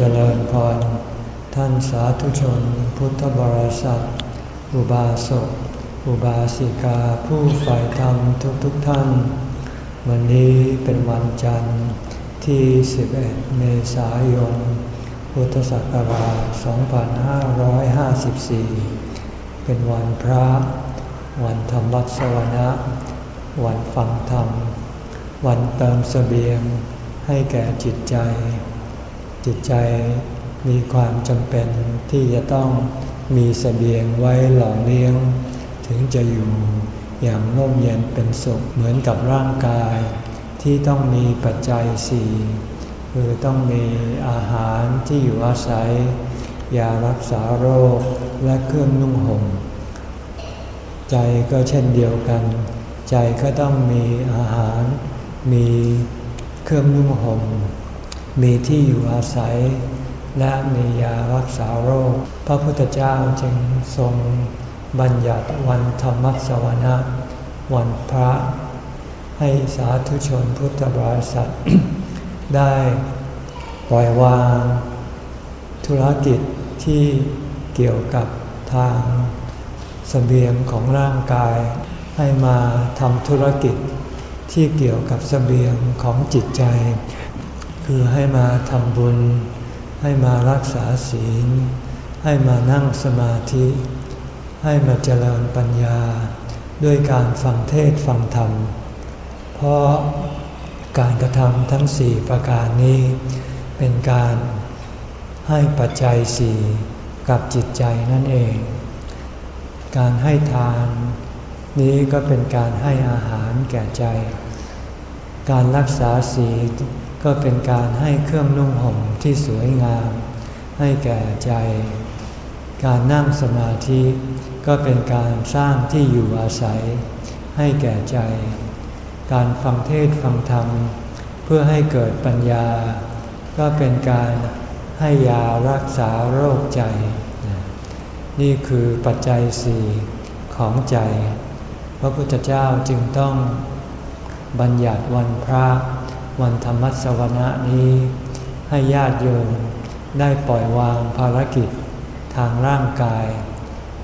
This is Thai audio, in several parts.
เจริญพร ท่านสาธุชนพุทธบริษัท อุบาสก อุบาสิกาผู้ใฝ่ธรรมทุกทุกท่าน วันนี้เป็นวันจันทร์ที่ 11 เมษายน พุทธศักราช 2554 เป็นวันพระ วันธรรมวัสวนะ วันฟังธรรม วันเติมสเสบียงให้แก่จิตใจ จิตใจมีความจำเป็นที่จะต้องมีสเสบียงไว้หล่อเลี้ยง ถึงจะอยู่อย่างน่มเย็นเป็นสุขเหมือนกับร่างกาย ที่ต้องมีปัจจัยสี่คือต้องมีอาหารที่อยู่อาศัยยารักษาโรคและเครื่องนุ่งห่มใจก็เช่นเดียวกัน ใจก็ต้องมีอาหาร มีเครื่องนุ่งห่ม มีที่อยู่อาศัย และมียารักษาโรค พระพุทธเจ้าจึงทรงบัญญัติวันธรรมสวนะวันพระ ให้สาธุชนพุทธบริษัท ได้ปล่อยวาง ธุรกิจที่เกี่ยวกับทางสเสบียงของร่างกาย ให้มาทำธุรกิจที่เกี่ยวกับสเสบียงของจิตใจ คือให้มาทำบุญ ให้มารักษาศีล ให้มานั่งสมาธิ ให้มาเจริญปัญญา ด้วยการฟังเทศฟังธรรม เพราะการกระทำทั้งสี่ประการนี้ เป็นการให้ปัจจัยสี่กับจิตใจนั่นเอง การให้ทาน นี้ก็เป็นการให้อาหารแก่ใจ การรักษาศีล ก็เป็นการให้เครื่องนุ่งห่มที่สวยงาม ให้แก่ใจ การนั่งสมาธิ ก็เป็นการสร้างที่อยู่อาศัย ให้แก่ใจ การฟังเทศฟังธรรม เพื่อให้เกิดปัญญา ก็เป็นการให้ยารักษาโรคใจ นี่คือปัจจัยสี่ของใจ พระพุทธเจ้าจึงต้องบัญญัติวันพระ วันธรรมสวนะนี้ ให้ญาติโยมได้ปล่อยวางภารกิจทางร่างกาย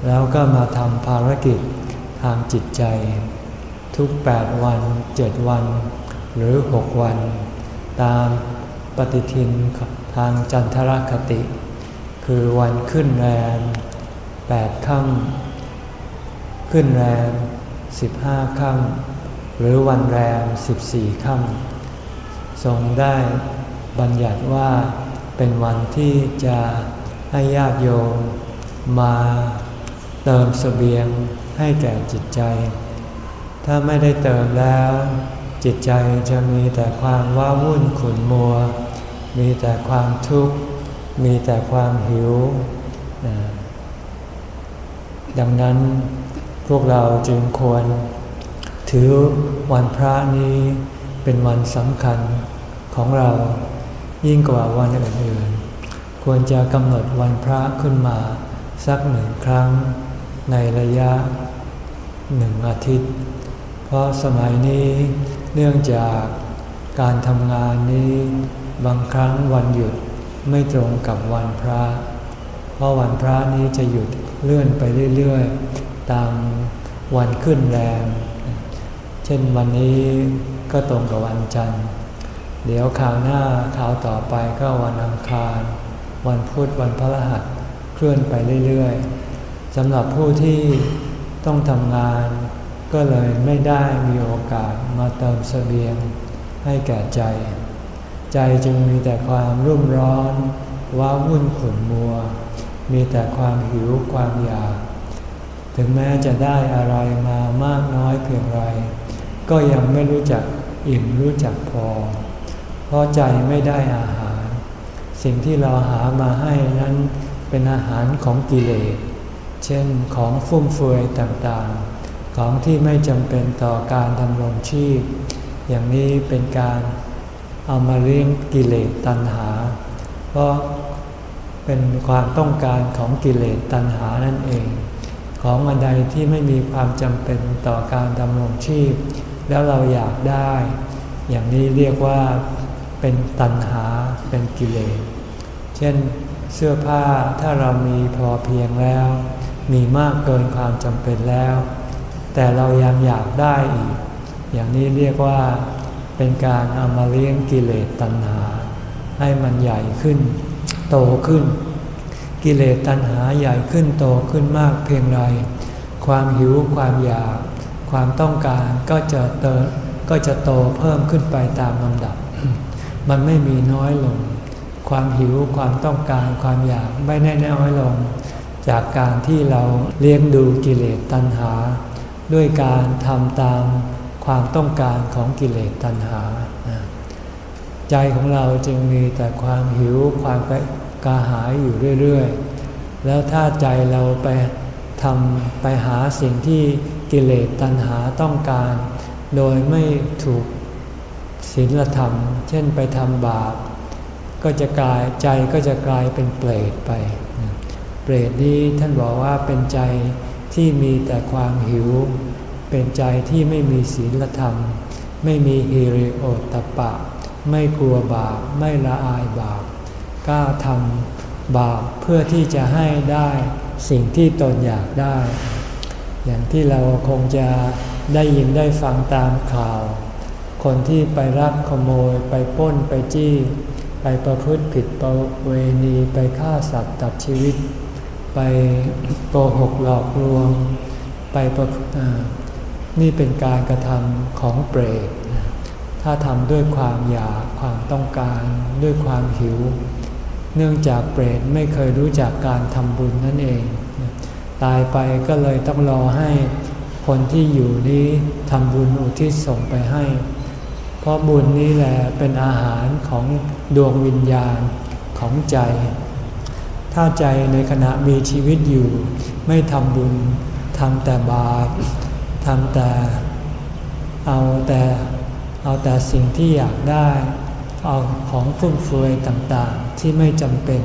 แล้วก็มาทำภารกิจทางจิตใจ ทุกแปดวันเจ็ดวัน หรือหกวัน ตามปฏิทินทางจันทรคติ คือวันขึ้นแรมแปดค่ำขึ้นแรมสิบห้าค่ำหรือวันแรมสิบสี่ค่ำ ทรงได้บัญญัติว่าเป็นวันที่จะให้ญาติโยมมาเติมสเสบียงให้แก่จิตใจ ถ้าไม่ได้เติมแล้ว จิตใจจะมีแต่ความว้าวุ่นขุ่นมัว มีแต่ความทุกข์ มีแต่ความหิว ดังนั้นพวกเราจึงควร ถือวันพระนี้ เป็นวันสำคัญของเรายิ่งกว่าวันอื่นๆ ควรจะกำหนดวันพระขึ้นมาสักหนึ่งครั้งในระยะหนึ่งอาทิตย์ เพราะสมัยนี้เนื่องจากการทำงานนี้บางครั้งวันหยุดไม่ตรงกับวันพระ เพราะวันพระนี้จะหยุดเลื่อนไปเรื่อยๆ ตามวันขึ้นแรมเช่นวันนี้ ก็ตรงกับวันจันทร์ เดี๋ยวข่าวหน้าข่าวต่อไปก็วันอังคาร วันพุธวันพฤหัสเคลื่อนไปเรื่อยๆสำหรับผู้ที่ต้องทำงาน ก็เลยไม่ได้มีโอกาสมาเติมสเสบียงให้แก่ใจ ใจจึงมีแต่ความรุ่มร้อนว้าวุ่นขุ่นมัว มีแต่ความหิวความอยาก ถึงแม้จะได้อะไรมามากน้อยเพียงไร ก็ยังไม่รู้จักอิ่มรู้จักพอ เพราะใจไม่ได้อาหาร สิ่งที่เราหามาให้นั้นเป็นอาหารของกิเลส เช่นของฟุ่มเฟือยต่างๆ ของที่ไม่จำเป็นต่อการดำรงชีพ อย่างนี้เป็นการเอามาเลี้ยงกิเลสตัณหา เพราะเป็นความต้องการของกิเลสตัณหานั่นเอง ของอันใดที่ไม่มีความจำเป็นต่อการดำรงชีพ แล้วเราอยากได้ อย่างนี้เรียกว่าเป็นตัณหาเป็นกิเลส เช่นเสื้อผ้าถ้าเรามีพอเพียงแล้ว มีมากเกินความจำเป็นแล้ว แต่เรายังอยากได้อีก อย่างนี้เรียกว่าเป็นการเอามาเลี้ยงกิเลสตัณหา ให้มันใหญ่ขึ้น โตขึ้น กิเลสตัณหาใหญ่ขึ้นโตขึ้นมากเพียงไรความหิวความอยาก ความต้องการก็จะเติก็จะโตเพิ่มขึ้นไปตามลำดับ มันไม่มีน้อยลง ความหิวความต้องการความอยากไม่แน่น้อยลง จากการที่เราเลี้ยงดูกิเลสตัณหา ด้วยการทำตามความต้องการของกิเลสตัณหา ใจของเราจึงมีแต่ความหิวความกระหายอยู่เรื่อยๆ แล้วถ้าใจเราไปทำไปหาสิ่งที่ กิเลสตัณหาต้องการ โดยไม่ถูกศีลธรรม เช่นไปทำบาป ก็จะกลายใจก็จะกลายเป็นเปรตไป เปรตนี้ท่านบอกว่าเป็นใจที่มีแต่ความหิว เป็นใจที่ไม่มีศีลธรรม ไม่มีฮิริโอตตปะ ไม่กลัวบาป ไม่ละอายบาปกล้าทำบาปเพื่อที่จะให้ได้สิ่งที่ตนอยากได้ อย่างที่เราคงจะได้ยินได้ฟังตามข่าว คนที่ไปรักขโมยไปป้นไปจี้ ไปประพฤติผิดประเวณีไปฆ่าสัตว์ตัดชีวิต ไปโกหกหลอกลวง ไปประนี่เป็นการกระทำของเปรตถ้าทำด้วยความอยากความต้องการด้วยความหิว เนื่องจากเปรตไม่เคยรู้จักการทำบุญนั่นเอง ตายไปก็เลยต้องรอให้คนที่อยู่นี้ทำบุญอุทิศส่งไปให้ เพราะบุญนี้แหละเป็นอาหารของดวงวิญญาณของใจ ถ้าใจในขณะมีชีวิตอยู่ ไม่ทำบุญทำแต่บาปทำแต่เอาแต่เอาแต่สิ่งที่อยากได้ เอาของฟุ่มเฟือยต่างๆที่ไม่จำเป็น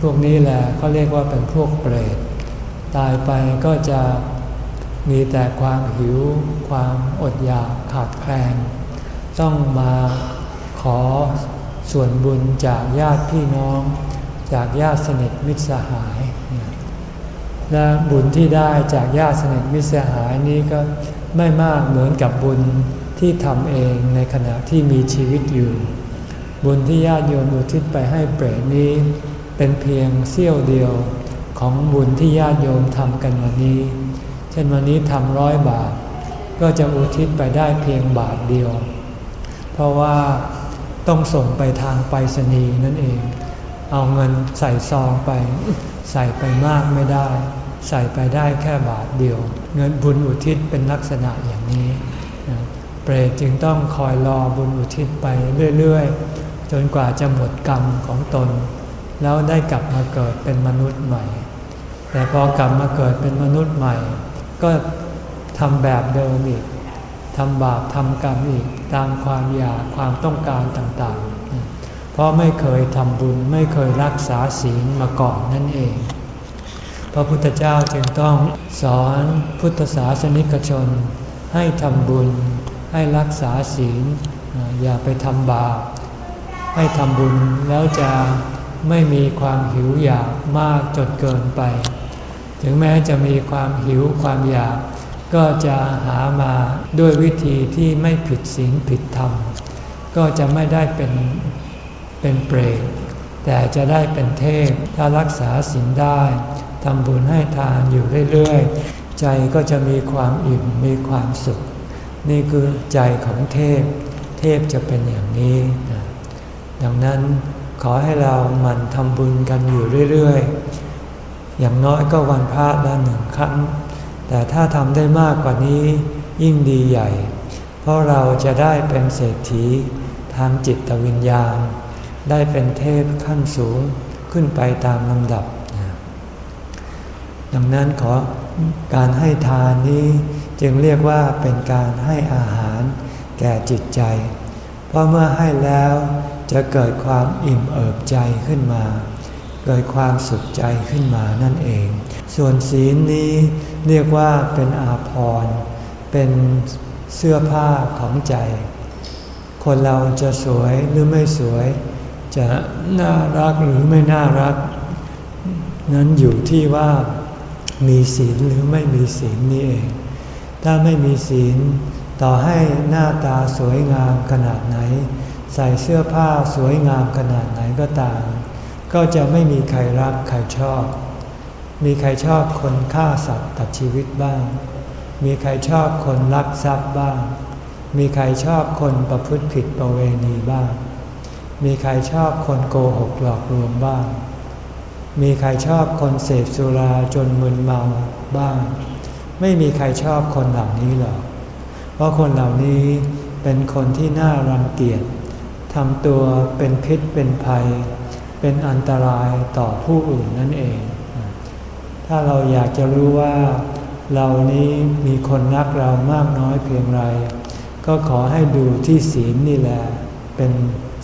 พวกนี้แหละเขาเรียกว่าเป็นพวกเปรต ตายไปก็จะมีแต่ความหิว ความอดอยากขาดแคลน ต้องมาขอส่วนบุญจากญาติพี่น้อง จากญาติสนิทมิตรสหาย และบุญที่ได้จากญาติสนิทมิตรสหายนี้ก็ไม่มากเหมือนกับบุญที่ทำเองในขณะที่มีชีวิตอยู่ บุญที่ญาติโยมอุทิศไปให้เปรตนี้ เป็นเพียงเสี้ยวเดียว ของบุญที่ญาติโยมทำกันวันนี้ เช่นวันนี้ทำร้อยบาท ก็จะอุทิศไปได้เพียงบาทเดียว เพราะว่าต้องส่งไปทางไปรษณีย์นั่นเอง เอาเงินใส่ซองไป ใส่ไปมากไม่ได้ ใส่ไปได้แค่บาทเดียว เงินบุญอุทิศเป็นลักษณะอย่างนี้เปรตจึงต้องคอยรอบุญอุทิศไปเรื่อยๆ จนกว่าจะหมดกรรมของตน แล้วได้กลับมาเกิดเป็นมนุษย์ใหม่ แต่พอกลับมาเกิดเป็นมนุษย์ใหม่ ก็ทำแบบเดิมอีกทำบาปทำกรรมอีกตามความอยากความต้องการต่างๆ เพราะไม่เคยทำบุญไม่เคยรักษาศีลมาก่อนนั่นเอง พระพุทธเจ้าจึงต้องสอนพุทธศาสนิกชน ให้ทำบุญ ให้รักษาศีล อย่าไปทำบาป ให้ทำบุญแล้วจะไม่มีความหิวอยากมากจนเกินไป ถึงแม้จะมีความหิวความอยาก ก็จะหามาด้วยวิธีที่ไม่ผิดศีลผิดธรรม ก็จะไม่ได้เป็นเป็นเปรตแต่จะได้เป็นเทพถ้ารักษาศีลได้ทำบุญให้ทานอยู่เรื่อยๆ ใจก็จะมีความอิ่มมีความสุข นี่คือใจของเทพ เทพจะเป็นอย่างนี้ดังนั้นขอให้เราหมั่นทำบุญกันอยู่เรื่อยๆ อย่างน้อยก็วันพระละหนึ่งครั้ง แต่ถ้าทำได้มากกว่านี้ยิ่งดีใหญ่ เพราะเราจะได้เป็นเศรษฐีทางจิตวิญญาณ ได้เป็นเทพขั้นสูงขึ้นไปตามลำดับ ดังนั้นขอการให้ทานนี้จึงเรียกว่าเป็นการให้อาหารแก่จิตใจ เพราะเมื่อให้แล้วจะเกิดความอิ่มเอิบใจขึ้นมา เกิดความสุขใจขึ้นมานั่นเอง ส่วนศีลนี้เรียกว่าเป็นอาภรณ์ เป็นเสื้อผ้าของใจ คนเราจะสวยหรือไม่สวย จะน่ารักหรือไม่น่ารัก นั้นอยู่ที่ว่ามีศีลหรือไม่มีศีลนี่เอง ถ้าไม่มีศีลต่อให้หน้าตาสวยงามขนาดไหน ใส่เสื้อผ้าสวยงามขนาดไหนก็ตาม ก็จะไม่มีใครรักใครชอบ มีใครชอบคนฆ่าสัตว์ตัดชีวิตบ้าง มีใครชอบคนลักทรัพย์บ้าง มีใครชอบคนประพฤติผิดประเวณีบ้าง มีใครชอบคนโกหกหลอกลวงบ้าง มีใครชอบคนเสพสุราจนมึนเมาบ้าง ไม่มีใครชอบคนเหล่านี้หรอก เพราะคนเหล่านี้เป็นคนที่น่ารังเกียจทำตัวเป็นพิษเป็นภัย เป็นอันตรายต่อผู้อื่นนั่นเอง ถ้าเราอยากจะรู้ว่าเรานี้มีคนรักเรามากน้อยเพียงไร ก็ขอให้ดูที่ศีลนี่แหละเป็น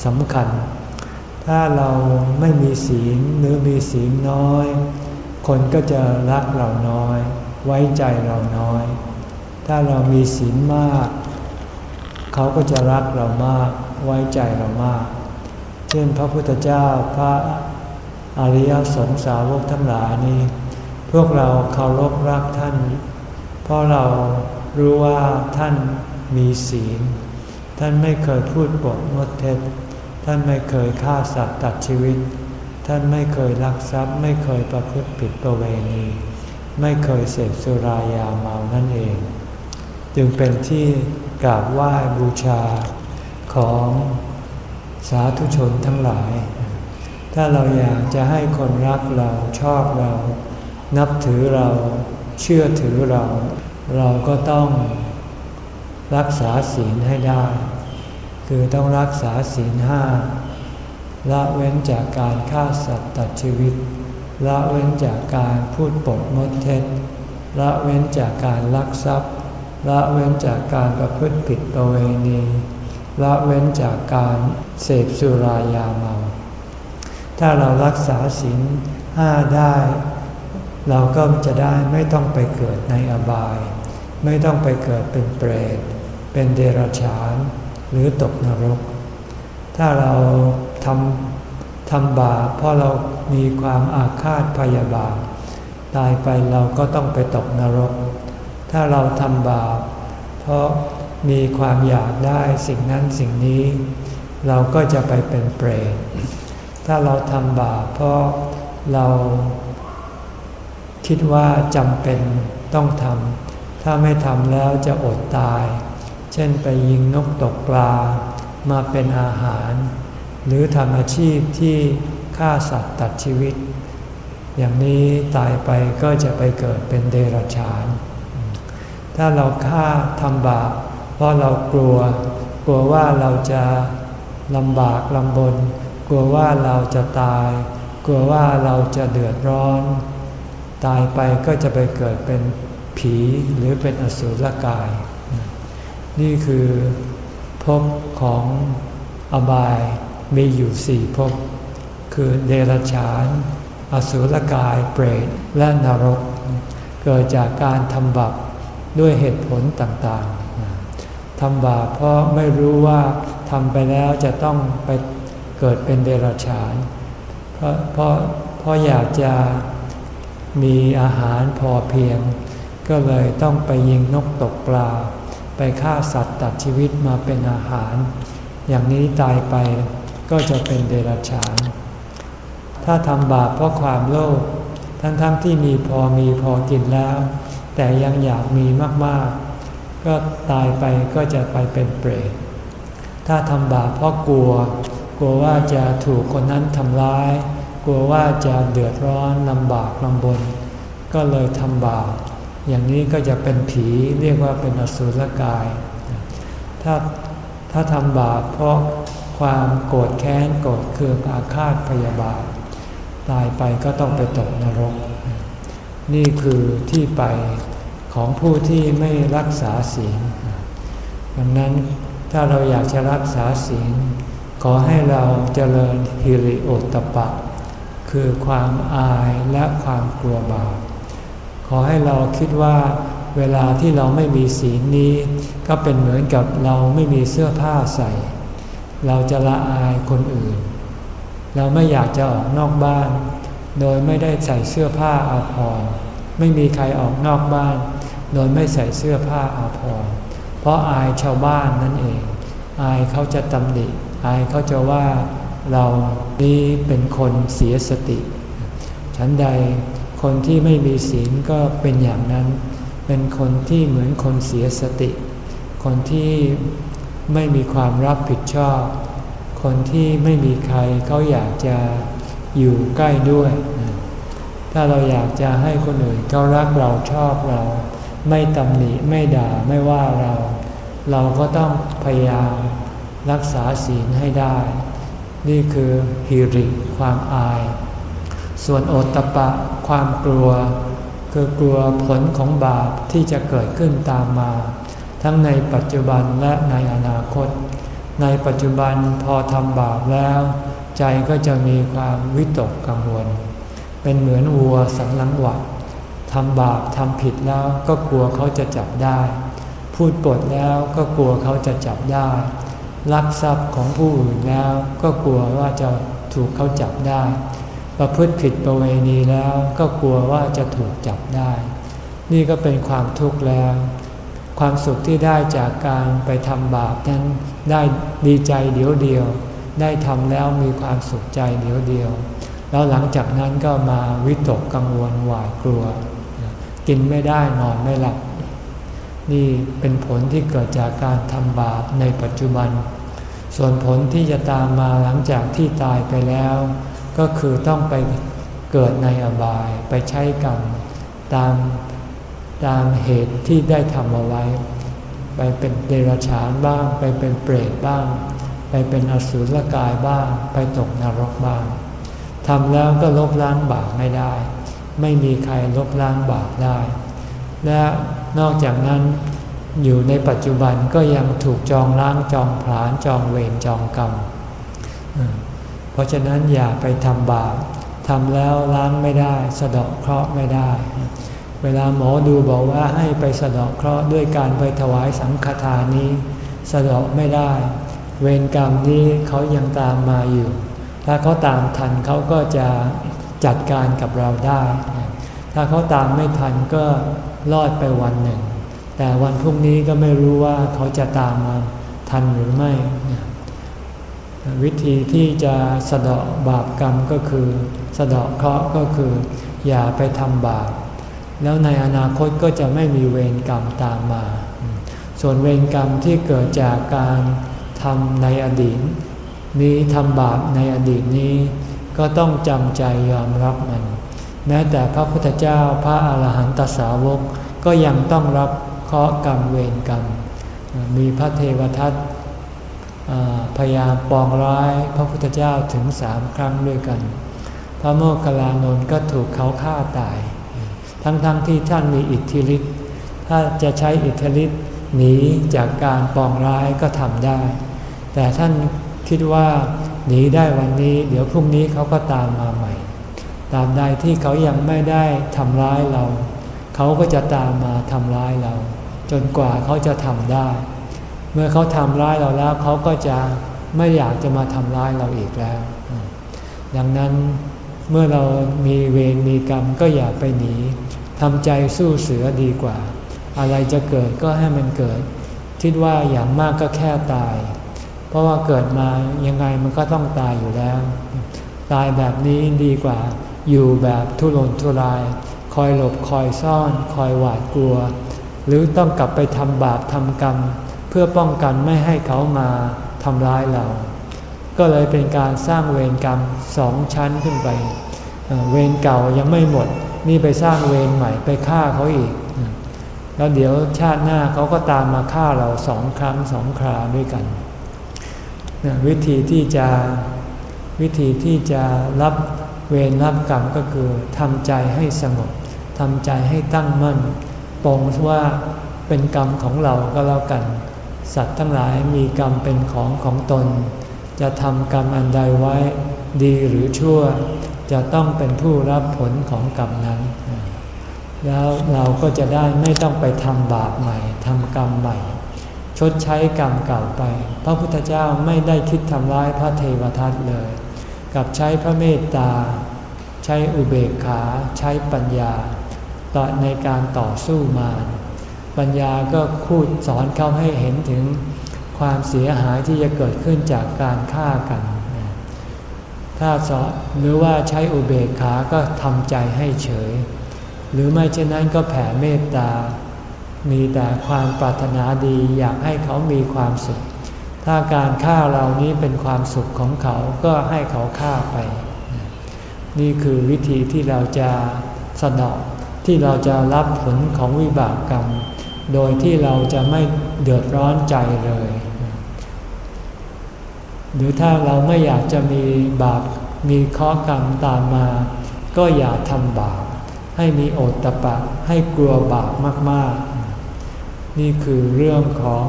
สำคัญ ถ้าเราไม่มีศีลหรือมีศีลน้อย คนก็จะรักเราน้อย ไว้ใจเราน้อย ถ้าเรามีศีลมาก เขาก็จะรักเรามาก ไว้ใจเรามาก เช่นพระพุทธเจ้าพระอริยสงสาวกทั้งหลายนี้ พวกเราเคารพรักท่าน เพราะเรารู้ว่าท่านมีศีล ท่านไม่เคยพูดปดมดเท็จ ท่านไม่เคยฆ่าสัตว์ตัดชีวิต ท่านไม่เคยลักทรัพย์ ไม่เคยประพฤติผิดประเวณี ไม่เคยเสพสุรายาเมานั่นเอง จึงเป็นที่กราบไหว้บูชาของ สาธุชนทั้งหลาย ถ้าเราอยากจะให้คนรักเราชอบเรา นับถือเราเชื่อถือเรา เราก็ต้องรักษาศีลให้ได้ คือต้องรักษาศีลห้าละเว้นจากการฆ่าสัตว์ตัดชีวิต ละเว้นจากการพูดปดมดเท็จ ละเว้นจากการลักทรัพย์ ละเว้นจากการประพฤติผิดประเวณี ละเว้นจากการเสพสุรายาเมา ถ้าเรารักษาศีลห้าได้ เราก็จะได้ไม่ต้องไปเกิดในอบาย ไม่ต้องไปเกิดเป็นเปรต เป็นเดรัจฉาน หรือตกนรก ถ้าเราทำทำบาปเพราะเรามีความอาฆาตพยาบาท ตายไปเราก็ต้องไปตกนรก ถ้าเราทำบาปเพราะ มีความอยากได้สิ่งนั้นสิ่งนี้ เราก็จะไปเป็นเปรต ถ้าเราทำบาปเพราะเราคิดว่าจำเป็นต้องทำ ถ้าไม่ทำแล้วจะอดตาย เช่นไปยิงนกตกปลามาเป็นอาหาร หรือทำอาชีพที่ฆ่าสัตว์ตัดชีวิต อย่างนี้ตายไปก็จะไปเกิดเป็นเดรัจฉาน ถ้าเราฆ่าทำบาป ราะเรากลัว กลัวว่าเราจะลำบากลำบน กลัวว่าเราจะตาย กลัวว่าเราจะเดือดร้อน ตายไปก็จะไปเกิดเป็นผีหรือเป็นอสุรกาย นี่คือภพของอบายมีอยู่สี่ภพคือเดรัจฉาน อสุรกายเปรตและนรก เกิดจากการทำบาปด้วยเหตุผลต่างๆ ทำบาปเพราะไม่รู้ว่าทำไปแล้วจะต้องไปเกิดเป็นเดรัจฉาน เพราะเพราะเพราะอยากจะมีอาหารพอเพียง ก็เลยต้องไปยิงนกตกปลา ไปฆ่าสัตว์ตัดชีวิตมาเป็นอาหาร อย่างนี้ตายไปก็จะเป็นเดรัจฉาน ถ้าทำบาปเพราะความโลภทั้งๆทที่มีพอมีพอกินแล้ว แต่ยังอยากมีมากๆ ก็ตายไปก็จะไปเป็นเปรต ถ้าทำบาปเพราะกลัว กลัวว่าจะถูกคนนั้นทำร้าย กลัวว่าจะเดือดร้อนลำบากลำบน ก็เลยทำบาป อย่างนี้ก็จะเป็นผีเรียกว่าเป็นอสุรกาย ถ้าถ้าทำบาปเพราะความโกรธแค้นโกรธเคืองอาฆาตพยาบาท ตายไปก็ต้องไปตกนรก นี่คือที่ไป ของผู้ที่ไม่รักษาศีลดังนั้นถ้าเราอยากจะรักษาศีล ขอให้เราเจริญฮิริโอตปะ คือความอายและความกลัวบาปขอให้เราคิดว่าเวลาที่เราไม่มีศีลนี้ ก็เป็นเหมือนกับเราไม่มีเสื้อผ้าใส่ เราจะละอายคนอื่น เราไม่อยากจะออกนอกบ้าน โดยไม่ได้ใส่เสื้อผ้าอาภรณ์ไม่มีใครออกนอกบ้าน โดยไม่ใส่เสื้อผ้าอาภรณ์เพราะอายชาวบ้านนั่นเอง อายเขาจะตำหนิอายเขาจะว่าเรานี้เป็นคนเสียสติ ฉันใดคนที่ไม่มีศีลก็เป็นอย่างนั้น เป็นคนที่เหมือนคนเสียสติ คนที่ไม่มีความรับผิดชอบ คนที่ไม่มีใครเขาอยากจะอยู่ใกล้ด้วย ถ้าเราอยากจะให้คนอื่นเขารักเราชอบเรา ไม่ตำหนิไม่ด่าไม่ว่าเรา เราก็ต้องพยายามรักษาศีลให้ได้ นี่คือฮิริความอาย ส่วนโอตตะปะความกลัว คือกลัวผลของบาปที่จะเกิดขึ้นตามมา ทั้งในปัจจุบันและในอนาคต ในปัจจุบันพอทำบาปแล้ว ใจก็จะมีความวิตกกังวล เป็นเหมือนวัวสันหลังหวัด ทำบาปทำผิดแล้วก็กลัวเขาจะจับได้ พูดปดแล้วก็กลัวเขาจะจับได้ ลักทรัพย์ของผู้อื่นแล้วก็กลัวว่าจะถูกเขาจับได้ ประพฤติผิดประเวณีแล้วก็กลัวว่าจะถูกจับได้ นี่ก็เป็นความทุกข์แล้ว ความสุขที่ได้จากการไปทำบาปนั้นได้ดีใจเดียวเดียว ได้ทำแล้วมีความสุขใจเดียวเดียวแล้วหลังจากนั้นก็มาวิตกกังวลหวาดกลัว กินไม่ได้นอนไม่หลับ นี่เป็นผลที่เกิดจากการทำบาปในปัจจุบัน ส่วนผลที่จะตามมาหลังจากที่ตายไปแล้ว ก็คือต้องไปเกิดในอบายไปใช้กรรมตามตามเหตุที่ได้ทำเอาไว้ ไปเป็นเดรัจฉานบ้าง ไปเป็นเปรตบ้าง ไปเป็นอสุรกายบ้าง ไปตกนรกบ้างทำแล้วก็ลบล้างบาปไม่ได้ ไม่มีใครลบล้างบาปได้ และนอกจากนั้นอยู่ในปัจจุบันก็ยังถูกจองล้างจองผลาญจองเวรจองกรรม เพราะฉะนั้นอย่าไปทำบาปทำแล้วล้างไม่ได้ สะเดาะเคราะห์ไม่ได้ เวลาหมอดูบอกว่าให้ไปสะเดาะเคราะห์ด้วยการไปถวายสังฆทานนี้ สะเดาะไม่ได้ เวรกรรมนี้เขายังตามมาอยู่ ถ้าเขาตามทันเขาก็จะ จัดการกับเราได้ ถ้าเขาตามไม่ทันก็รอดไปวันหนึ่ง แต่วันพรุ่งนี้ก็ไม่รู้ว่าเขาจะตามมาทันหรือไม่ วิธีที่จะสะเดาะบาปกรรมก็คือ สะเดาะเคราะห์ก็คือ อย่าไปทำบาปแล้วในอนาคตก็จะไม่มีเวรกรรมตามมา ส่วนเวรกรรมที่เกิดจากการทำในอดีต นี้ทำบาปในอดีตนี้ ก็ต้องจำใจยอมรับมัน แม้แต่พระพุทธเจ้าพระอาหารหันตสาวกก็ยังต้องรับเคราะห์กรรมเวรกรรม มีพระเทวทัตพยายามปองร้ายพระพุทธเจ้าถึงสามครั้งด้วยกัน พระโมคคัลลานนท์ก็ถูกเขาฆ่าตาย ทั้งๆทที่ท่านมีอิทธิฤทธิ์ถ้าจะใช้อิทธิฤทธิ์หนีจากการปองร้ายก็ทำได้ แต่ท่านคิดว่า หนีได้วันนี้ เดี๋ยวพรุ่งนี้เขาก็ตามมาใหม่ ตามใดที่เขายังไม่ได้ทำร้ายเรา เขาก็จะตามมาทำร้ายเรา จนกว่าเขาจะทำได้ เมื่อเขาทำร้ายเราแล้ว เขาก็จะไม่อยากจะมาทำร้ายเราอีกแล้ว ดังนั้นเมื่อเรามีเวรมีกรรมก็อย่าไปหนีทำใจสู้เสือดีกว่า อะไรจะเกิดก็ให้มันเกิด คิดว่าอย่างมากก็แค่ตาย เพราะว่าเกิดมายังไงมันก็ต้องตายอยู่แล้ว ตายแบบนี้ดีกว่า อยู่แบบทุรนทุราย คอยหลบคอยซ่อน คอยหวาดกลัว หรือต้องกลับไปทำบาปทำกรรม เพื่อป้องกันไม่ให้เขามาทำร้ายเรา ก็เลยเป็นการสร้างเวรกรรมสองชั้นขึ้นไป เวรเก่ายังไม่หมด นี่ไปสร้างเวรใหม่ไปฆ่าเขาอีก แล้วเดี๋ยวชาติหน้าเขาก็ตามมาฆ่าเราสองครั้งสองคราด้วยกัน วิธีที่จะวิธีที่จะรับเวรรับกรรมก็คือทำใจให้สงบทำใจให้ตั้งมั่นปองว่าเป็นกรรมของเราก็แล้วกัน สัตว์ทั้งหลายมีกรรมเป็นของของตน จะทำกรรมอันใดไว้ดีหรือชั่ว จะต้องเป็นผู้รับผลของกรรมนั้น แล้วเราก็จะได้ไม่ต้องไปทำบาปใหม่ทำกรรมใหม่ ดใช้กรรมเก่าไป พระพุทธเจ้าไม่ได้คิดทำร้ายพระเทวทัตเลย กับใช้พระเมตตา ใช้อุเบกขา ใช้ปัญญาต่อในการต่อสู้มารปัญญาก็คูดสอนเขาให้เห็นถึงความเสียหายที่จะเกิดขึ้นจากการฆ่ากัน ถ้าสอนหรือว่าใช้อุเบกขาก็ทำใจให้เฉย หรือไม่เช่นนั้นก็แผ่เมตตา มีแต่ความปรารถนาดีอยากให้เขามีความสุข ถ้าการฆ่าเรานี้เป็นความสุขของเขาก็ให้เขาฆ่าไป นี่คือวิธีที่เราจะสนองที่เราจะรับผลของวิบากกรรม โดยที่เราจะไม่เดือดร้อนใจเลย หรือถ้าเราไม่อยากจะมีบาปมีข้อกรรมตามมา ก็อย่าทำบาปให้มีโอตตะปะให้กลัวบาปมากๆ นี่คือเรื่องของ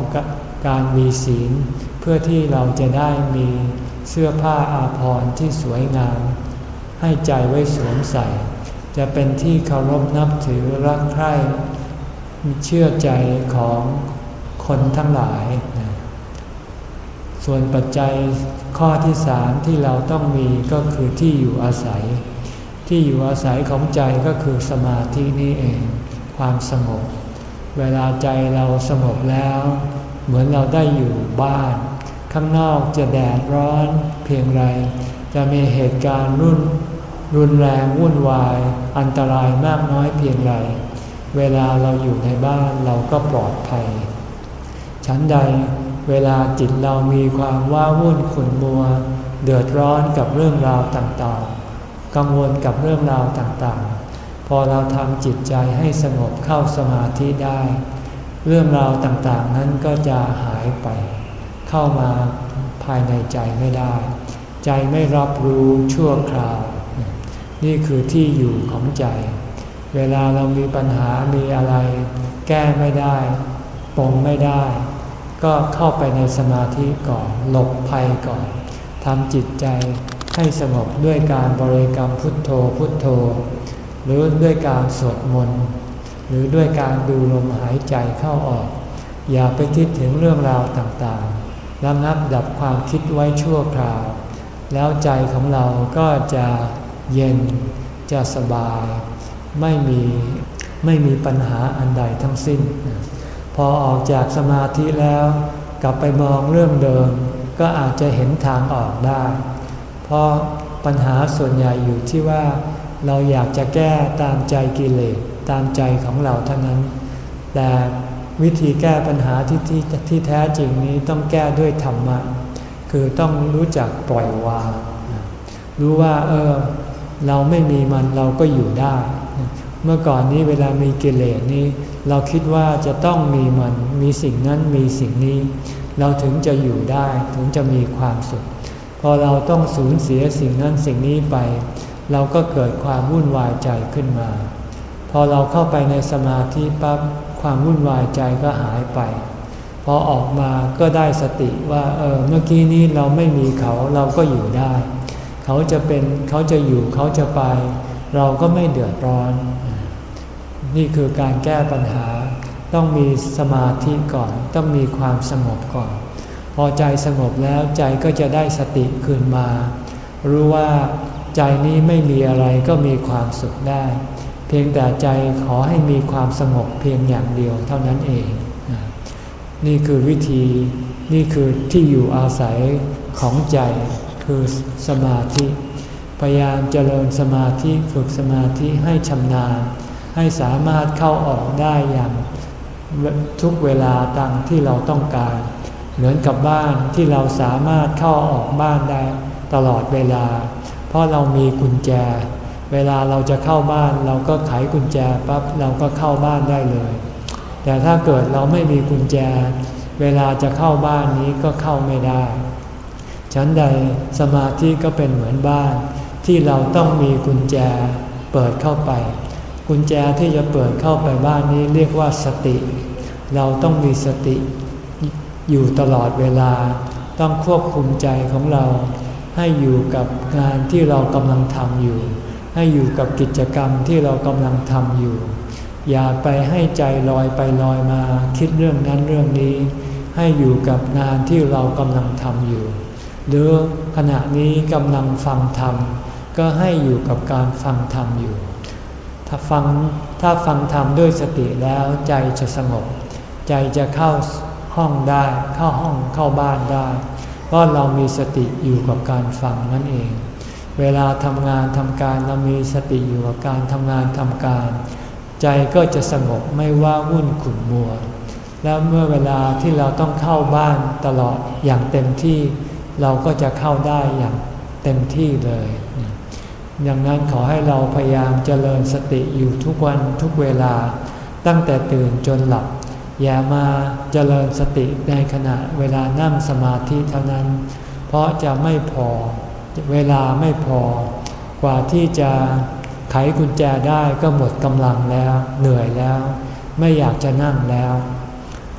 การมีศีล เพื่อที่เราจะได้มีเสื้อผ้าอาภรณ์ที่สวยงาม ให้ใจไว้สวมใส่ จะเป็นที่เคารพนับถือรักใคร่เชื่อใจของคนทั้งหลาย ส่วนปัจจัยข้อที่สามที่เราต้องมีก็คือที่อยู่อาศัย ที่อยู่อาศัยของใจก็คือสมาธินี้เอง ความสงบ เวลาใจเราสงบแล้ว เหมือนเราได้อยู่บ้าน ข้างนอกจะแดดร้อนเพียงไร จะมีเหตุการณ์รุ่นรุนแรงวุ่นวาย อันตรายมากน้อยเพียงไร เวลาเราอยู่ในบ้านเราก็ปลอดภัย ฉันใดเวลาจิตเรามีความว้าวุ่นขุ่นมัว เดือดร้อนกับเรื่องราวต่างๆ กังวลกับเรื่องราวต่างๆ พอเราทำจิตใจให้สงบเข้าสมาธิได้ เรื่องราวต่างๆนั้นก็จะหายไป เข้ามาภายในใจไม่ได้ ใจไม่รับรู้ชั่วคราว นี่คือที่อยู่ของใจ เวลาเรามีปัญหามีอะไร แก้ไม่ได้ปงไม่ได้ ก็เข้าไปในสมาธิก่อนหลบภัยก่อนทำจิตใจให้สงบด้วยการบริกรรมพุทโธพุทโธ หรือด้วยการสวดมนต์หรือด้วยการดูลมหายใจเข้าออก อย่าไปคิดถึงเรื่องราวต่างๆระงับดับความคิดไว้ชั่วคราว แล้วใจของเราก็จะเย็นจะสบาย ไม่มีไม่มีปัญหาอันใดทั้งสิ้น พอออกจากสมาธิแล้ว กลับไปมองเรื่องเดิม ก็อาจจะเห็นทางออกได้ เพราะปัญหาส่วนใหญ่อยู่ที่ว่า เราอยากจะแก้ตามใจกิเลสตามใจของเราเท่านั้น แต่วิธีแก้ปัญหาที่ที่ที่แท้จริงนี้ต้องแก้ด้วยธรรมะ คือต้องรู้จักปล่อยวาง รู้ว่าเออเราไม่มีมันเราก็อยู่ได้ เมื่อก่อนนี้เวลามีกิเลสนี้ เราคิดว่าจะต้องมีมันมีสิ่งนั้นมีสิ่งนี้ เราถึงจะอยู่ได้ถึงจะมีความสุข พอเราต้องสูญเสียสิ่งนั้นสิ่งนี้ไป เราก็เกิดความวุ่นวายใจขึ้นมา พอเราเข้าไปในสมาธิปั๊บความวุ่นวายใจก็หายไป พอออกมาก็ได้สติว่าเออเมื่อกี้นี้เราไม่มีเขาเราก็อยู่ได้ เขาจะเป็นเขาจะอยู่เขาจะไป เราก็ไม่เดือดร้อน นี่คือการแก้ปัญหา ต้องมีสมาธิก่อน ต้องมีความสงบก่อน พอใจสงบแล้วใจก็จะได้สติคืนมา รู้ว่า ใจนี้ไม่มีอะไรก็มีความสุขได้ เพียงแต่ใจขอให้มีความสงบเพียงอย่างเดียวเท่านั้นเอง นี่คือวิธีนี่คือที่อยู่อาศัยของใจคือสมาธิ พยายามเจริญสมาธิฝึกสมาธิให้ชำนาญ ให้สามารถเข้าออกได้อย่างทุกเวลาตามที่เราต้องการ เหมือนกับบ้านที่เราสามารถเข้าออกบ้านได้ตลอดเวลา เพราะเรามีกุญแจ เวลาเราจะเข้าบ้านเราก็ไขกุญแจปั๊บเราก็เข้าบ้านได้เลย แต่ถ้าเกิดเราไม่มีกุญแจ เวลาจะเข้าบ้านนี้ก็เข้าไม่ได้ชั้นใดสมาธิก็เป็นเหมือนบ้าน ที่เราต้องมีกุญแจเปิดเข้าไป กุญแจที่จะเปิดเข้าไปบ้านนี้เรียกว่าสติ เราต้องมีสติอยู่ตลอดเวลาต้องควบคุมใจของเรา ให้อยู่กับงานที่เรากำลังทำอยู่ ให้อยู่กับกิจกรรมที่เรากำลังทำอยู่ อย่าไปให้ใจลอยไปลอยมาคิดเรื่องนั้นเรื่องนี้ ให้อยู่กับงานที่เรากำลังทำอยู่ หรือขณะนี้กำลังฟังธรรมก็ให้อยู่กับการฟังธรรมอยู่ ถ้าฟังถ้าฟังธรรมด้วยสติแล้วใจจะสงบ ใจจะเข้าห้องได้ เข้าห้องเข้าบ้านได้ ราะเรามีสติอยู่กับการฟังนั่นเอง เวลาทำงานทำการเรามีสติอยู่กับการทำงานทำการ ใจก็จะสงบไม่ว่าวุ่นขุ่นมัว แล้วเมื่อเวลาที่เราต้องเข้าบ้านตลอดอย่างเต็มที่ เราก็จะเข้าได้อย่างเต็มที่เลยดังนั้นขอให้เราพยายามเจริญสติอยู่ทุกวันทุกเวลา ตั้งแต่ตื่นจนหลับ อย่ามาเจริญสติในขณะเวลานั่งสมาธิเท่านั้น เพราะจะไม่พอ เวลาไม่พอ กว่าที่จะไขกุญแจได้ก็หมดกำลังแล้ว เหนื่อยแล้ว ไม่อยากจะนั่งแล้ว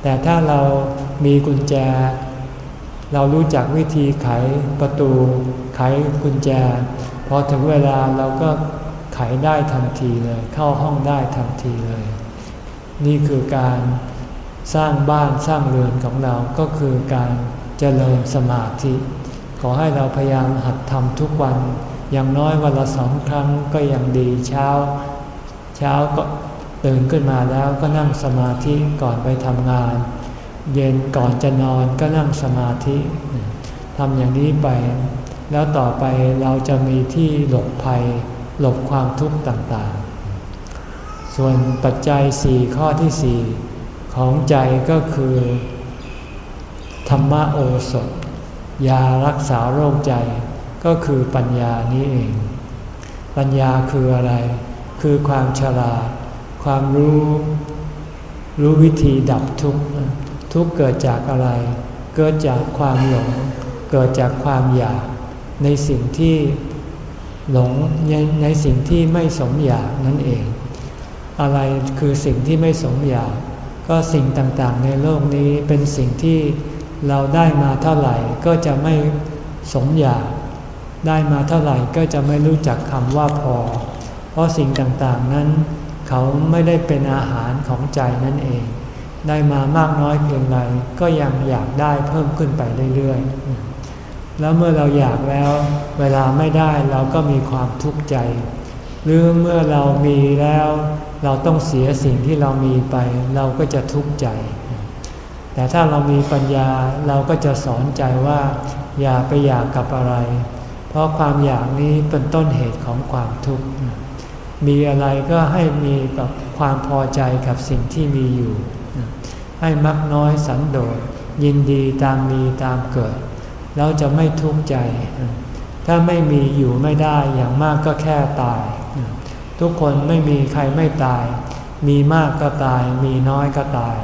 แต่ถ้าเรามีกุญแจ เรารู้จักวิธีไขประตู ไขกุญแจ พอถึงเวลาเราก็ไขได้ทันทีเลย เข้าห้องได้ทันทีเลย นี่คือการ สร้างบ้านสร้างเรือนของเราก็คือการเจริญสมาธิ ขอให้เราพยายามหัดทำทุกวัน อย่างน้อยวันละสองครั้งก็ยังดีเช้า เช้าก็ตื่นขึ้นมาแล้วก็นั่งสมาธิก่อนไปทำงาน เย็นก่อนจะนอนก็นั่งสมาธิทำอย่างนี้ไป แล้วต่อไปเราจะมีที่หลบภัย หลบความทุกข์ต่างๆ ส่วนปัจจัยสี่ข้อที่สี่ ของใจก็คือ ธรรมโอสถ ยารักษาโรคใจก็คือปัญญานี้เอง ปัญญาคืออะไร คือความฉลาด ความรู้ รู้วิธีดับทุกข์ ทุกข์เกิดจากอะไร เกิดจากความหลง เกิดจากความอยาก ในสิ่งที่หลงในสิ่งที่ไม่สมอยากนั่นเอง อะไรคือสิ่งที่ไม่สมอยาก ก็สิ่งต่างๆ ในโลกนี้เป็นสิ่งที่เราได้มาเท่าไหร่ก็จะไม่สมอยากได้มาเท่าไหร่ก็จะไม่รู้จักคำว่าพอ เพราะสิ่งต่างๆนั้น เขาไม่ได้เป็นอาหารของใจนั่นเอง ได้มามากน้อยเพียงไรก็ยังอยากได้เพิ่มขึ้นไปเรื่อยๆ แล้วเมื่อเราอยากแล้ว เวลาไม่ได้เราก็มีความทุกข์ใจ หรือเมื่อเรามีแล้ว เราต้องเสียสิ่งที่เรามีไป เราก็จะทุกข์ใจ แต่ถ้าเรามีปัญญาเราก็จะสอนใจว่า อย่าไปอยากกับอะไร เพราะความอยากนี้เป็นต้นเหตุของความทุกข์มีอะไรก็ให้มีกับความพอใจกับสิ่งที่มีอยู่ ให้มักน้อยสันโดษยินดีตามมีตามเกิด แล้วจะไม่ทุกข์ใจ ถ้าไม่มีอยู่ไม่ได้อย่างมากก็แค่ตาย ทุกคนไม่มีใครไม่ตาย มีมากก็ตาย มีน้อยก็ตาย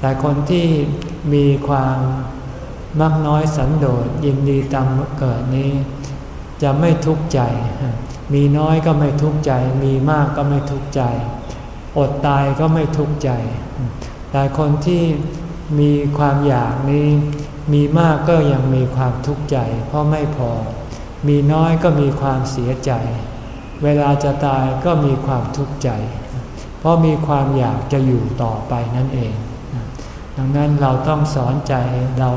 แต่คนที่มีความมักน้อยสันโดษยินดีตามเกิดนี้ จะไม่ทุกข์ใจ มีน้อยก็ไม่ทุกข์ใจ มีมากก็ไม่ทุกข์ใจ อดตายก็ไม่ทุกข์ใจ แต่คนที่มีความอยากนี้ มีมากก็ยังมีความทุกข์ใจ เพราะไม่พอ มีน้อยก็มีความเสียใจ เวลาจะตายก็มีความทุกข์ใจ เพราะมีความอยากจะอยู่ต่อไปนั่นเอง ดังนั้นเราต้องสอนใจเรา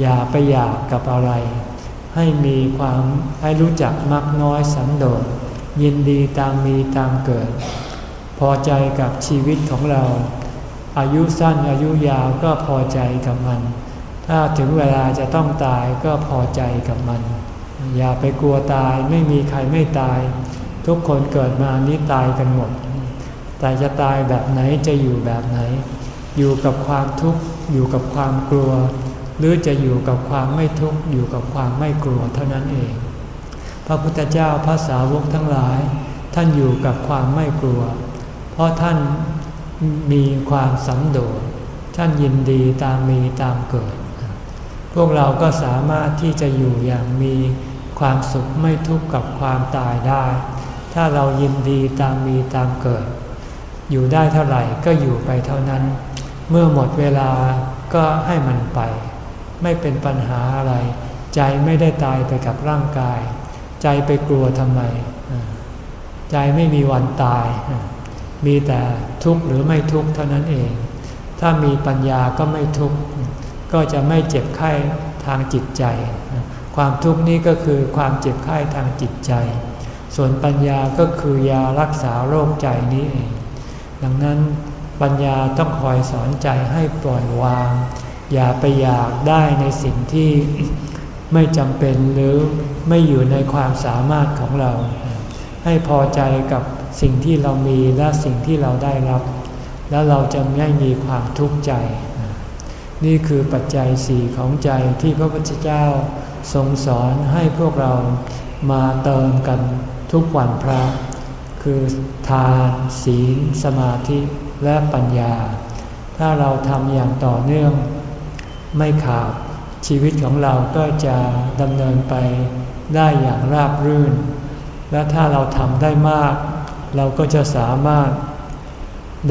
อย่าไปอยากกับอะไร ให้มีความให้รู้จักมักน้อยสันโดษยินดีตามมีตามเกิด พอใจกับชีวิตของเรา อายุสั้นอายุยาวก็พอใจกับมัน ถ้าถึงเวลาจะต้องตายก็พอใจกับมัน อย่าไปกลัวตายไม่มีใครไม่ตาย ทุกคนเกิดมานี้ตายกันหมด แต่จะตายแบบไหนจะอยู่แบบไหน อยู่กับความทุกข์อยู่กับความกลัว หรือจะอยู่กับความไม่ทุกข์อยู่กับความไม่กลัวเท่านั้นเอง พระพุทธเจ้าพระสาวกทั้งหลาย ท่านอยู่กับความไม่กลัว เพราะท่านมีความสันโดษท่านยินดีตามมีตามเกิด พวกเราก็สามารถที่จะอยู่อย่างมีความสุขไม่ทุกข์กับความตายได้ ถ้าเรายินดีตามมีตามเกิด อยู่ได้เท่าไหร่ก็อยู่ไปเท่านั้น เมื่อหมดเวลาก็ให้มันไป ไม่เป็นปัญหาอะไร ใจไม่ได้ตายไปกับร่างกาย ใจไปกลัวทำไม ใจไม่มีวันตาย มีแต่ทุกข์หรือไม่ทุกข์เท่านั้นเอง ถ้ามีปัญญาก็ไม่ทุกข์ก็จะไม่เจ็บไข้ทางจิตใจ ความทุกข์นี้ก็คือความเจ็บไข้ทางจิตใจ ส่วนปัญญาก็คือยารักษาโรคใจนี้เอง ดังนั้นปัญญาต้องคอยสอนใจให้ปล่อยวาง อย่าไปอยากได้ในสิ่งที่ไม่จำเป็นหรือไม่อยู่ในความสามารถของเรา ให้พอใจกับสิ่งที่เรามีและสิ่งที่เราได้รับ แล้วเราจะไม่มีความทุกข์ใจ นี่คือปัจจัยสี่ของใจที่พระพุทธเจ้าทรงสอนให้พวกเรามาเติมกัน ทุกวันพระ คือทานศีล สมาธิและปัญญา ถ้าเราทำอย่างต่อเนื่อง ไม่ขาดชีวิตของเราก็จะดำเนินไปได้อย่างราบรื่น และถ้าเราทำได้มาก เราก็จะสามารถ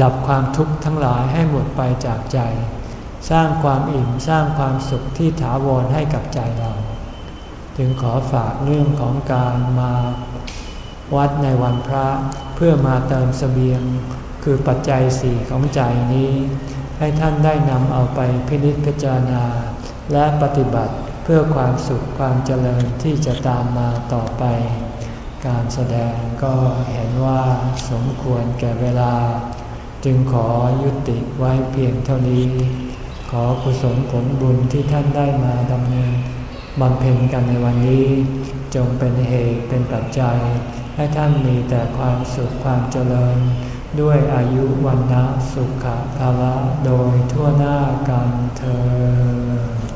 ดับความทุกข์ทั้งหลายให้หมดไปจากใจ สร้างความอิ่มสร้างความสุขที่ถาวรให้กับใจเรา จึงขอฝากเรื่องของการมา วัดในวันพระเพื่อมาเติมสเสบียง คือปัจจัยสี่ของใจนี้ ให้ท่านได้นำเอาไปพินิจพิจารณา และปฏิบัติเพื่อความสุขความเจริญที่จะตามมาต่อไป การแสดงก็เห็นว่าสมควรแก่เวลา จึงขอยุติไว้เพียงเท่านี้ ขอกุศลผลบุญที่ท่านได้มาดำเนินบำเพ็ญกันในวันนี้ จงเป็นเหตุเป็นปัจจัย ให้ท่านมีแต่ความสุขความเจริญ ด้วยอายุวันนะสุขภาละโดยทั่วหน้ากันเธอ